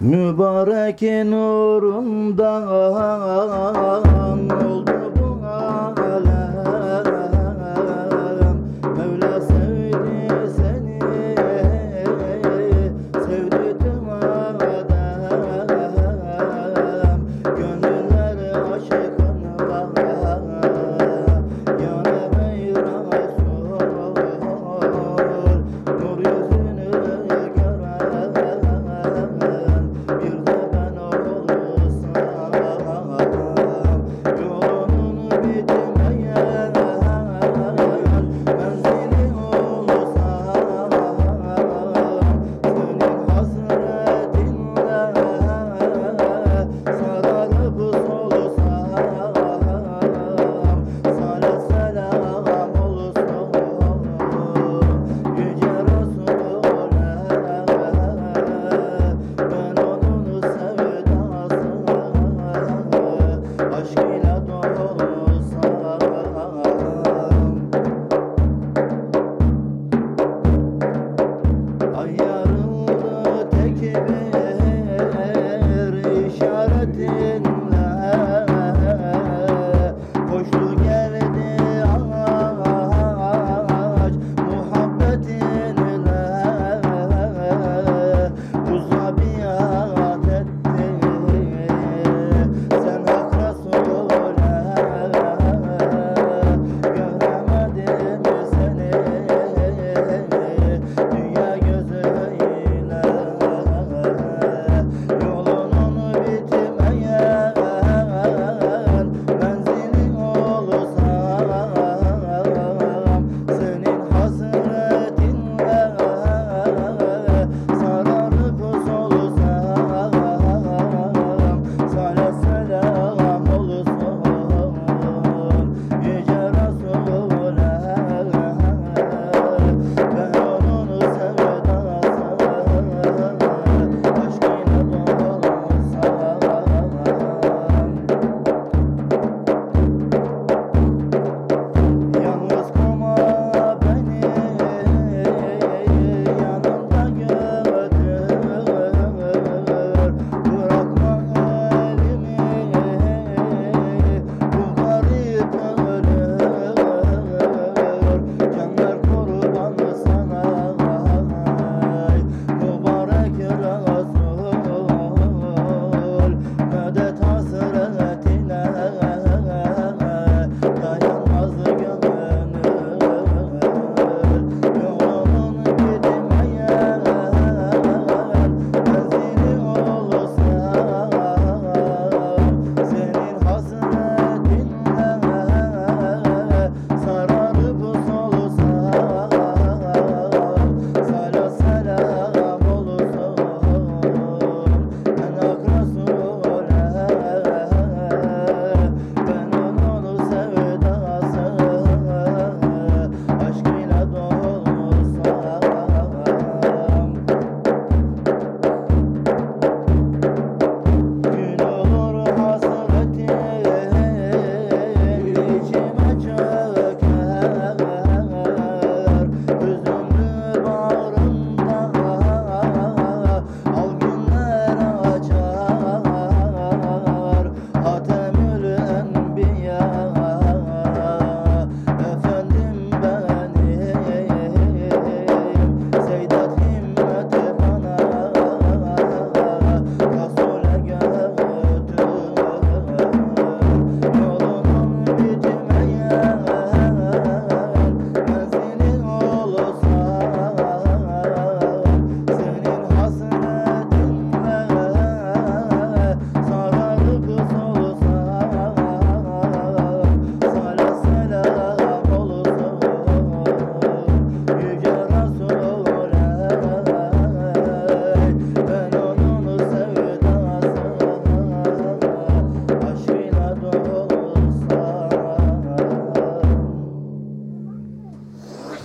Mübarek nurundan oldu